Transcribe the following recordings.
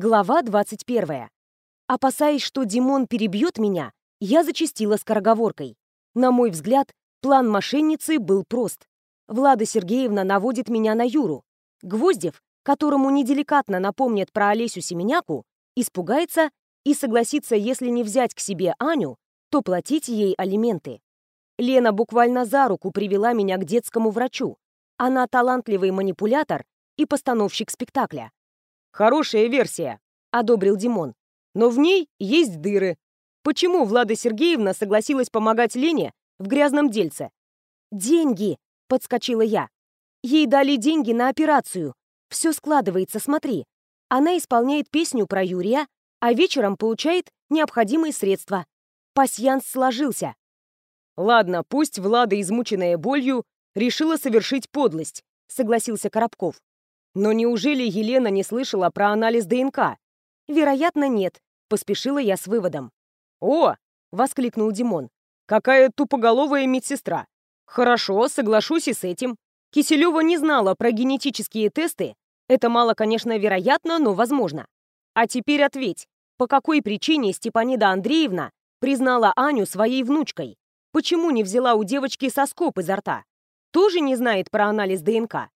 Глава 21. Опасаясь, что Димон перебьет меня, я зачастила скороговоркой. На мой взгляд, план мошенницы был прост. Влада Сергеевна наводит меня на Юру. Гвоздев, которому неделикатно напомнят про Олесю Семеняку, испугается и согласится, если не взять к себе Аню, то платить ей алименты. Лена буквально за руку привела меня к детскому врачу. Она талантливый манипулятор и постановщик спектакля. «Хорошая версия», — одобрил Димон. «Но в ней есть дыры. Почему Влада Сергеевна согласилась помогать Лене в грязном дельце?» «Деньги!» — подскочила я. «Ей дали деньги на операцию. Все складывается, смотри. Она исполняет песню про Юрия, а вечером получает необходимые средства. Пасьянс сложился. «Ладно, пусть Влада, измученная болью, решила совершить подлость», — согласился Коробков. «Но неужели Елена не слышала про анализ ДНК?» «Вероятно, нет», — поспешила я с выводом. «О!» — воскликнул Димон. «Какая тупоголовая медсестра! Хорошо, соглашусь и с этим. Киселева не знала про генетические тесты. Это мало, конечно, вероятно, но возможно. А теперь ответь, по какой причине Степанида Андреевна признала Аню своей внучкой? Почему не взяла у девочки соскоб изо рта? Тоже не знает про анализ ДНК?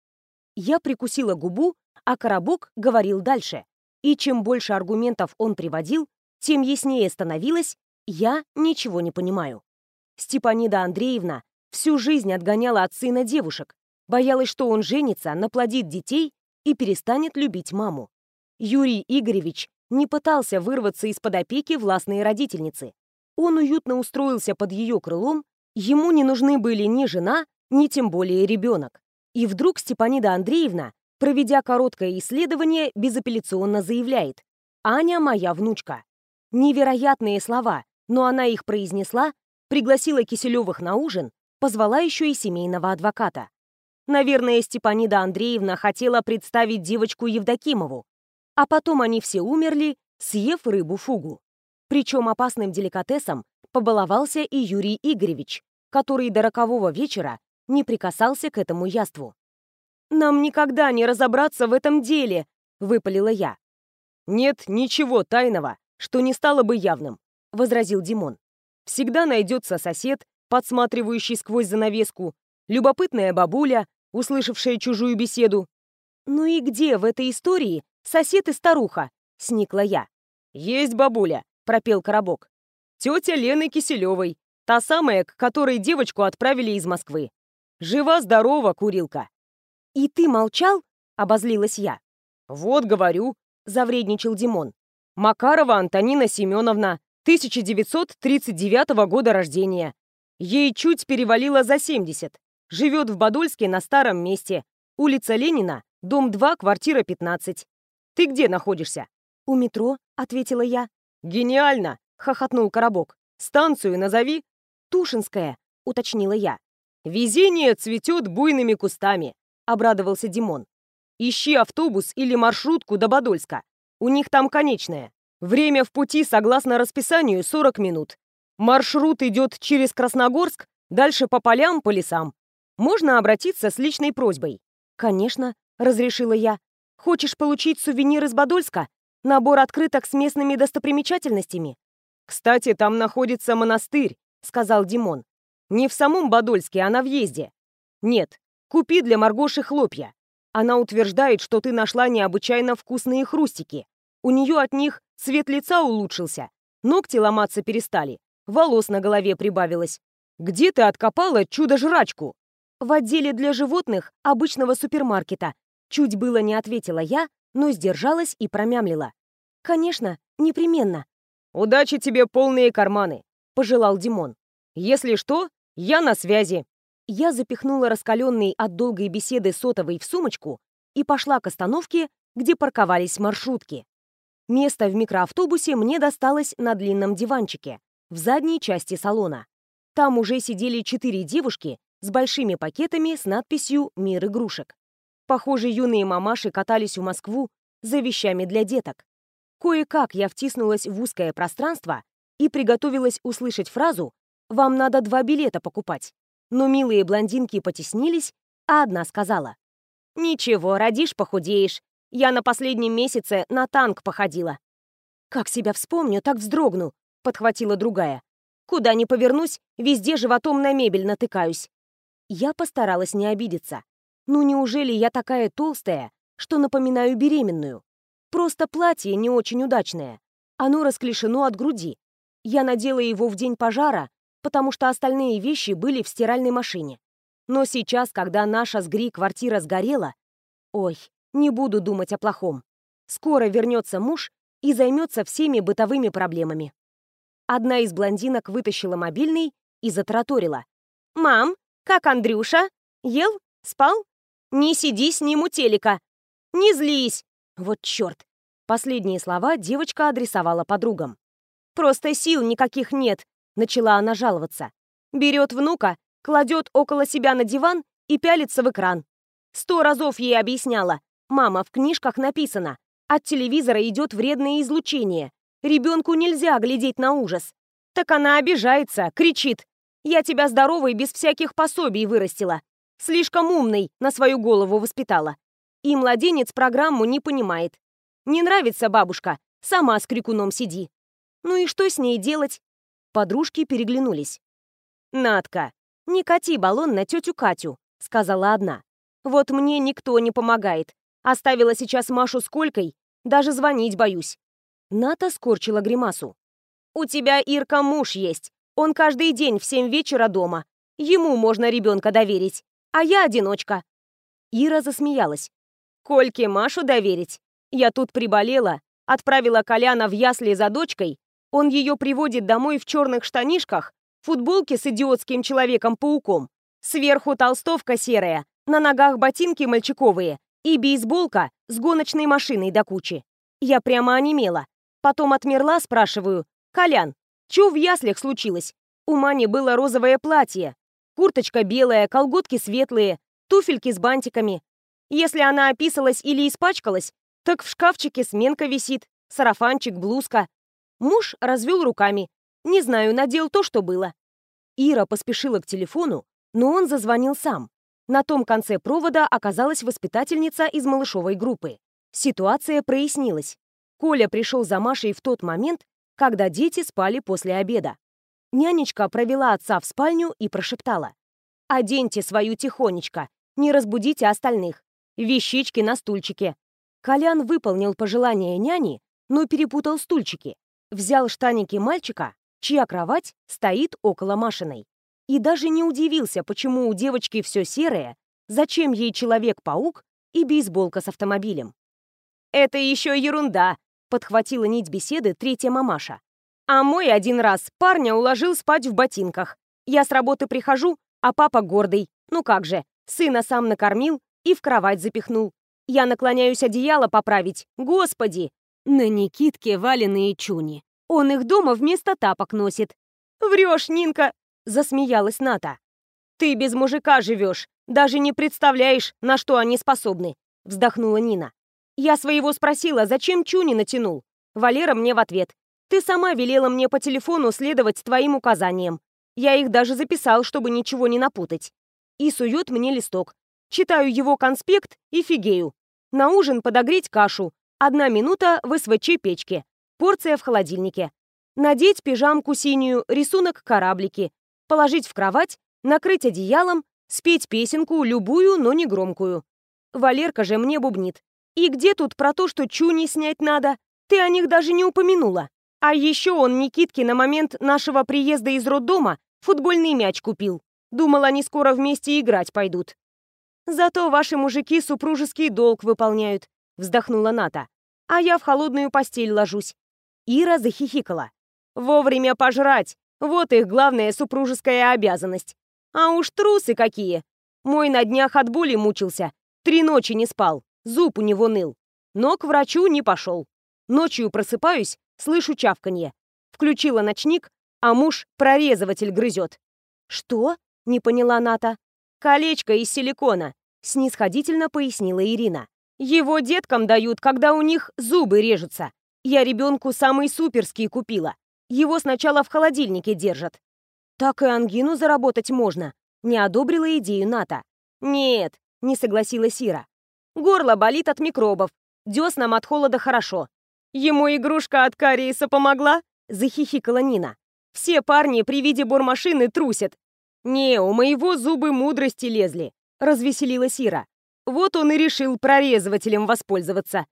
Я прикусила губу, а Коробок говорил дальше. И чем больше аргументов он приводил, тем яснее становилось, я ничего не понимаю. Степанида Андреевна всю жизнь отгоняла от сына девушек, боялась, что он женится, наплодит детей и перестанет любить маму. Юрий Игоревич не пытался вырваться из-под опеки властной родительницы. Он уютно устроился под ее крылом, ему не нужны были ни жена, ни тем более ребенок. И вдруг Степанида Андреевна, проведя короткое исследование, безапелляционно заявляет «Аня моя внучка». Невероятные слова, но она их произнесла, пригласила Киселевых на ужин, позвала еще и семейного адвоката. Наверное, Степанида Андреевна хотела представить девочку Евдокимову, а потом они все умерли, съев рыбу-фугу. Причем опасным деликатесом побаловался и Юрий Игоревич, который до рокового вечера не прикасался к этому яству. «Нам никогда не разобраться в этом деле», — выпалила я. «Нет ничего тайного, что не стало бы явным», — возразил Димон. «Всегда найдется сосед, подсматривающий сквозь занавеску, любопытная бабуля, услышавшая чужую беседу». «Ну и где в этой истории сосед и старуха?» — сникла я. «Есть бабуля, пропел Коробок. «Тетя Лены Киселевой, та самая, к которой девочку отправили из Москвы. Жива-здорова, курилка!» «И ты молчал?» — обозлилась я. «Вот говорю», — завредничал Димон. «Макарова Антонина Семеновна, 1939 года рождения. Ей чуть перевалило за 70. Живет в Подольске на старом месте. Улица Ленина, дом 2, квартира 15. Ты где находишься?» «У метро», — ответила я. «Гениально!» — хохотнул Коробок. «Станцию назови». «Тушинская», — уточнила я. «Везение цветет буйными кустами», — обрадовался Димон. «Ищи автобус или маршрутку до Подольска. У них там конечная. Время в пути, согласно расписанию, 40 минут. Маршрут идет через Красногорск, дальше по полям, по лесам. Можно обратиться с личной просьбой». «Конечно», — разрешила я. «Хочешь получить сувенир из Подольска? Набор открыток с местными достопримечательностями. «Кстати, там находится монастырь», — сказал Димон. «Не в самом Подольске, а на въезде. Нет, купи для Маргоши хлопья. Она утверждает, что ты нашла необычайно вкусные хрустики. У нее от них цвет лица улучшился, ногти ломаться перестали, волос на голове прибавилось. Где ты откопала чудо-жрачку?» «В отделе для животных обычного супермаркета». Чуть было не ответила я, но сдержалась и промямлила. «Конечно, непременно». «Удачи тебе полные карманы», — пожелал Димон. «Если что, я на связи». Я запихнула раскаленный от долгой беседы сотовый в сумочку и пошла к остановке, где парковались маршрутки. Место в микроавтобусе мне досталось на длинном диванчике, в задней части салона. Там уже сидели четыре девушки с большими пакетами с надписью «Мир игрушек». Похоже, юные мамаши катались в Москву за вещами для деток. Кое-как я втиснулась в узкое пространство и приготовилась услышать фразу «Вам надо два билета покупать». Но милые блондинки потеснились, а одна сказала «Ничего, родишь, похудеешь. Я на последнем месяце на танк походила. «Как себя вспомню, так вздрогну», — подхватила другая. «Куда ни повернусь, везде животом на мебель натыкаюсь». Я постаралась не обидеться. Ну неужели я такая толстая, что напоминаю беременную? Просто платье не очень удачное. Оно расклешено от груди. Я надела его в день пожара, потому что остальные вещи были в стиральной машине. Но сейчас, когда наша с Гри квартира сгорела... Ой, не буду думать о плохом. Скоро вернется муж и займется всеми бытовыми проблемами. Одна из блондинок вытащила мобильный и затраторила. «Мам, как Андрюша? Ел? Спал? Не сиди с ним у телека. Не злись!» Вот черт. Последние слова девочка адресовала подругам. «Просто сил никаких нет», — начала она жаловаться. Берет внука, кладет около себя на диван и пялится в экран. Сто разов ей объясняла. «Мама, в книжках написано, от телевизора идет вредное излучение. Ребенку нельзя глядеть на ужас. Так она обижается, кричит. Я тебя здоровой без всяких пособий вырастила. Слишком умный на свою голову воспитала. И младенец программу не понимает. Не нравится бабушка, сама с крикуном сиди. Ну и что с ней делать? Подружки переглянулись. «Надка, не кати баллон на тетю Катю», — сказала одна. «Вот мне никто не помогает. Оставила сейчас Машу с Колькой, даже звонить боюсь. Ната скорчила гримасу. «У тебя, Ирка, муж есть. Он каждый день в семь вечера дома. Ему можно ребенка доверить. А я одиночка». Ира засмеялась. «Кольке Машу доверить? Я тут приболела, отправила Коляна в ясли за дочкой. Он ее приводит домой в черных штанишках, футболке с идиотским человеком-пауком. Сверху толстовка серая, на ногах ботинки мальчиковые и бейсболка с гоночной машиной до кучи. Я прямо онемела. Потом отмерла, спрашиваю, «Колян, чё в яслях случилось?» У Мани было розовое платье, курточка белая, колготки светлые, туфельки с бантиками. Если она описалась или испачкалась, так в шкафчике сменка висит, сарафанчик, блузка. Муж развел руками. Не знаю, надел то, что было. Ира поспешила к телефону, но он зазвонил сам. На том конце провода оказалась воспитательница из малышовой группы. Ситуация прояснилась. Коля пришел за Машей в тот момент, когда дети спали после обеда. Нянечка провела отца в спальню и прошептала. «Оденьте свою тихонечко, не разбудите остальных. Вещички на стульчике». Колян выполнил пожелание няни, но перепутал стульчики. Взял штаники мальчика, чья кровать стоит около Машиной и даже не удивился, почему у девочки все серое, зачем ей Человек-паук и бейсболка с автомобилем. «Это еще ерунда», — подхватила нить беседы третья мамаша. «А мой один раз парня уложил спать в ботинках. Я с работы прихожу, а папа гордый. Ну как же, сына сам накормил и в кровать запихнул. Я наклоняюсь одеяло поправить. Господи! На Никитке валенные чуни. Он их дома вместо тапок носит. Врешь, Нинка, Засмеялась Ната. «Ты без мужика живешь, даже не представляешь, на что они способны», вздохнула Нина. «Я своего спросила, зачем Чуни натянул?» Валера мне в ответ. «Ты сама велела мне по телефону следовать твоим указаниям. Я их даже записал, чтобы ничего не напутать». И сует мне листок. Читаю его конспект и фигею. На ужин подогреть кашу. Одна минута в СВЧ-печке. Порция в холодильнике. Надеть пижамку синюю, рисунок кораблики положить в кровать, накрыть одеялом, спеть песенку, любую, но не громкую. Валерка же мне бубнит. И где тут про то, что чуни снять надо? Ты о них даже не упомянула. А еще он Никитке на момент нашего приезда из роддома футбольный мяч купил. Думал, они скоро вместе играть пойдут. Зато ваши мужики супружеский долг выполняют, вздохнула Ната. А я в холодную постель ложусь. Ира захихикала. Вовремя пожрать, вот их главная супружеская обязанность. А уж трусы какие! Мой на днях от боли мучился. Три ночи не спал. Зуб у него ныл. Но к врачу не пошел. Ночью просыпаюсь, слышу чавканье. Включила ночник, а муж прорезыватель грызет. «Что?» — не поняла Ната. «Колечко из силикона», — снисходительно пояснила Ирина. «Его деткам дают, когда у них зубы режутся. Я ребенку самый суперский купила. Его сначала в холодильнике держат. Так и ангину заработать можно. Не одобрила идею Ната. Нет, не согласилась Ира. Горло болит от микробов. Деснам от холода хорошо. Ему игрушка от кариеса помогла? Захихикала Нина. Все парни при виде бормашины трусят. Не, у моего зубы мудрости лезли. Развеселилась Ира. Вот он и решил прорезывателем воспользоваться.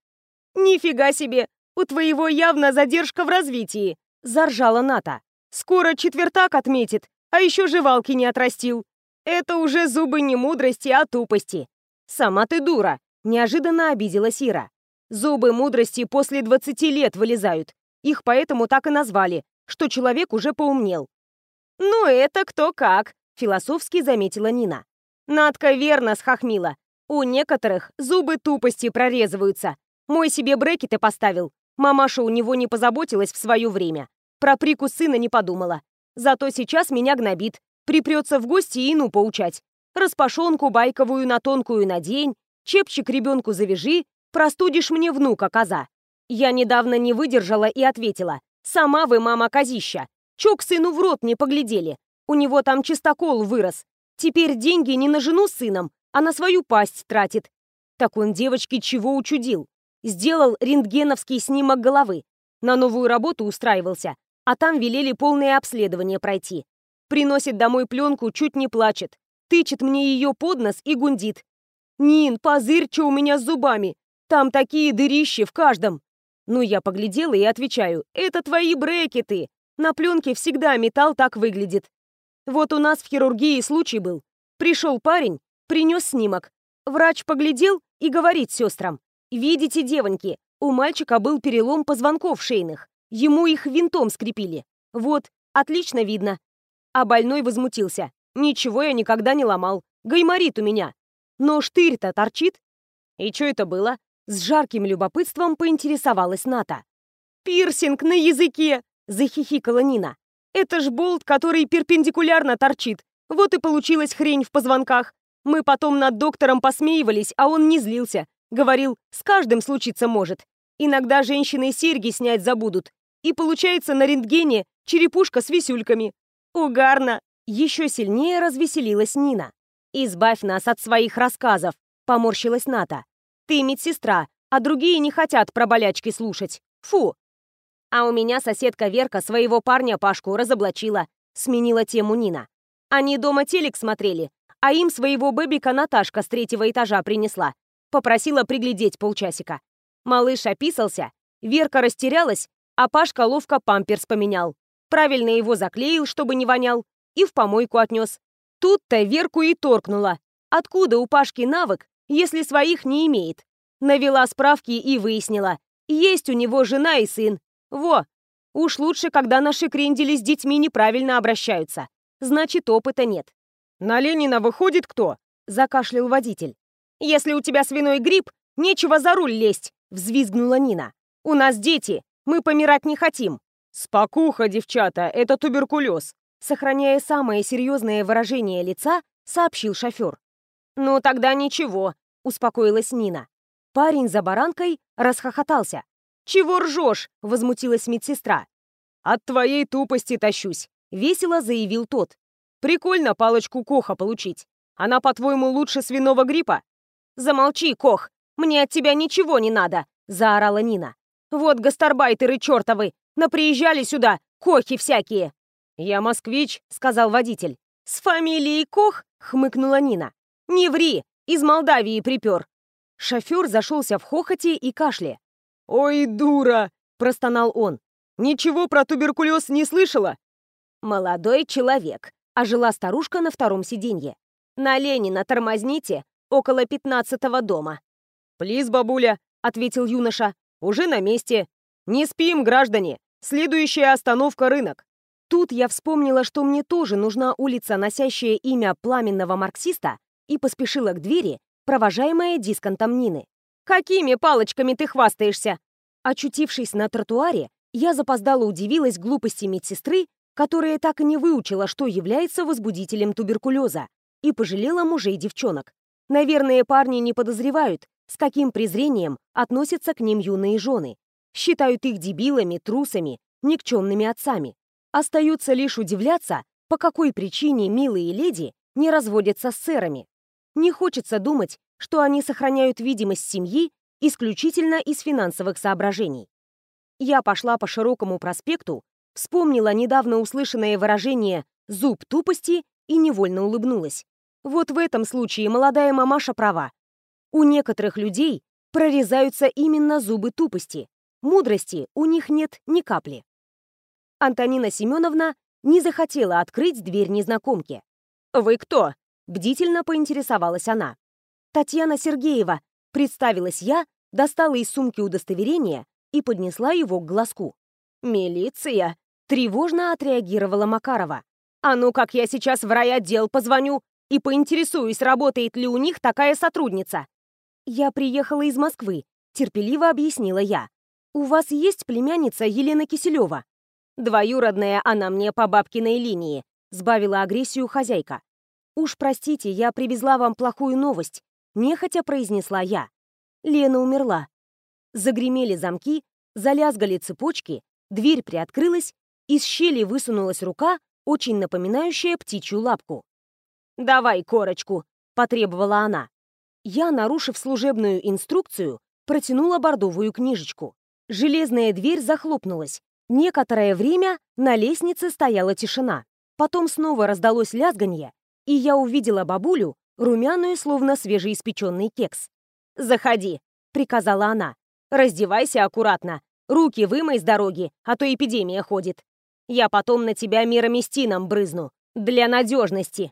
Нифига себе, у твоего явно задержка в развитии, заржала Ната. Скоро четвертак отметит, а еще жевалки не отрастил. Это уже зубы не мудрости, а тупости. Сама ты дура, неожиданно обиделась Ира. Зубы мудрости после 20 лет вылезают. Их поэтому так и назвали, что человек уже поумнел. «Ну, это кто как», — философски заметила Нина. Надка верно схохмила. У некоторых зубы тупости прорезываются. Мой себе брекеты поставил. Мамаша у него не позаботилась в свое время. Про прикус сына не подумала. Зато сейчас меня гнобит. Припрется в гости и ну поучать. Распашонку байковую на тонкую надень, чепчик ребенку завяжи, простудишь мне внука, коза. Я недавно не выдержала и ответила. Сама вы, мама, козища. Чё к сыну в рот не поглядели? У него там чистокол вырос. Теперь деньги не на жену с сыном, а на свою пасть тратит. Так он девочке чего учудил? Сделал рентгеновский снимок головы. На новую работу устраивался а там велели полное обследование пройти. Приносит домой пленку, чуть не плачет. Тычет мне ее под нос и гундит. «Нин, позырь, у меня с зубами! Там такие дырищи в каждом!» Ну, я поглядела и отвечаю, «Это твои брекеты! На пленке всегда металл так выглядит». Вот у нас в хирургии случай был. Пришел парень, принес снимок. Врач поглядел и говорит сестрам, «Видите, девоньки, у мальчика был перелом позвонков шейных. Ему их винтом скрепили. Вот, отлично видно. А больной возмутился. Ничего я никогда не ломал. Гайморит у меня. Но штырь-то торчит. И что это было? С жарким любопытством поинтересовалась Ната. «Пирсинг на языке!» — захихикала Нина. «Это ж болт, который перпендикулярно торчит. Вот и получилась хрень в позвонках. Мы потом над доктором посмеивались, а он не злился. Говорил, с каждым случиться может. Иногда женщины серьги снять забудут, и получается на рентгене черепушка с висюльками. Угарно! Еще сильнее развеселилась Нина. «Избавь нас от своих рассказов», — поморщилась Ната. «Ты медсестра, а другие не хотят про болячки слушать. Фу!» А у меня соседка Верка своего парня Пашку разоблачила, сменила тему Нина. Они дома телек смотрели, а им своего бэбика Наташка с третьего этажа принесла. Попросила приглядеть полчасика. Малыш описался, Верка растерялась, а Пашка ловко памперс поменял. Правильно его заклеил, чтобы не вонял, и в помойку отнес. Тут-то Верку и торкнула. Откуда у Пашки навык, если своих не имеет? Навела справки и выяснила. Есть у него жена и сын. Во! Уж лучше, когда наши крендели с детьми неправильно обращаются. Значит, опыта нет. «На Ленина выходит кто?» – закашлял водитель. «Если у тебя свиной грипп, нечего за руль лезть!» – взвизгнула Нина. «У нас дети, мы помирать не хотим. Спокуха, девчата, это туберкулез. Сохраняя самое серьезное выражение лица, сообщил шофер. «Ну тогда ничего», — успокоилась Нина. Парень за баранкой расхохотался. «Чего ржешь?» — возмутилась медсестра. «От твоей тупости тащусь», — весело заявил тот. «Прикольно палочку Коха получить. Она, по-твоему, лучше свиного гриппа?» «Замолчи, Кох! Мне от тебя ничего не надо!» — заорала Нина. Вот гастарбайтеры чертовы! Наприезжали сюда, кохи всякие!» «Я москвич», — сказал водитель. «С фамилией Кох?» — хмыкнула Нина. «Не ври! Из Молдавии припер!» Шофер зашелся в хохоте и кашле. «Ой, дура!» — простонал он. «Ничего про туберкулез не слышала?» «Молодой человек», — ожила старушка на втором сиденье. «На Ленина тормозните, около пятнадцатого дома». «Плиз, бабуля», — ответил юноша. Уже на месте. Не спим, граждане. Следующая остановка — рынок. Тут я вспомнила, что мне тоже нужна улица, носящая имя пламенного марксиста, и поспешила к двери, провожаемая дисконтом Нины. «Какими палочками ты хвастаешься?» Очутившись на тротуаре, я запоздало удивилась глупости медсестры, которая так и не выучила, что является возбудителем туберкулеза, и пожалела мужей девчонок. Наверное, парни не подозревают, с каким презрением относятся к ним юные жены. Считают их дебилами, трусами, никчемными отцами. Остаются лишь удивляться, по какой причине милые леди не разводятся с сэрами. Не хочется думать, что они сохраняют видимость семьи исключительно из финансовых соображений. Я пошла по широкому проспекту, вспомнила недавно услышанное выражение «зуб тупости» и невольно улыбнулась. Вот в этом случае молодая мамаша права. У некоторых людей прорезаются именно зубы тупости. Мудрости у них нет ни капли. Антонина Семеновна не захотела открыть дверь незнакомке. «Вы кто?» — бдительно поинтересовалась она. «Татьяна Сергеева», — представилась я, достала из сумки удостоверение и поднесла его к глазку. «Милиция!» — тревожно отреагировала Макарова. «А ну как я сейчас в райотдел позвоню и поинтересуюсь, работает ли у них такая сотрудница». «Я приехала из Москвы», — терпеливо объяснила я. «У вас есть племянница Елена Киселева?» «Двоюродная она мне по бабкиной линии», — сбавила агрессию хозяйка. «Уж простите, я привезла вам плохую новость», — нехотя произнесла я. Лена умерла. Загремели замки, залязгали цепочки, дверь приоткрылась, из щели высунулась рука, очень напоминающая птичью лапку. «Давай корочку», — потребовала она. Я, нарушив служебную инструкцию, протянула бордовую книжечку. Железная дверь захлопнулась. Некоторое время на лестнице стояла тишина. Потом снова раздалось лязганье, и я увидела бабулю, румяную, словно свежеиспеченный кекс. «Заходи», — приказала она. «Раздевайся аккуратно, руки вымой с дороги, а то эпидемия ходит. Я потом на тебя мироместином брызну, для надежности».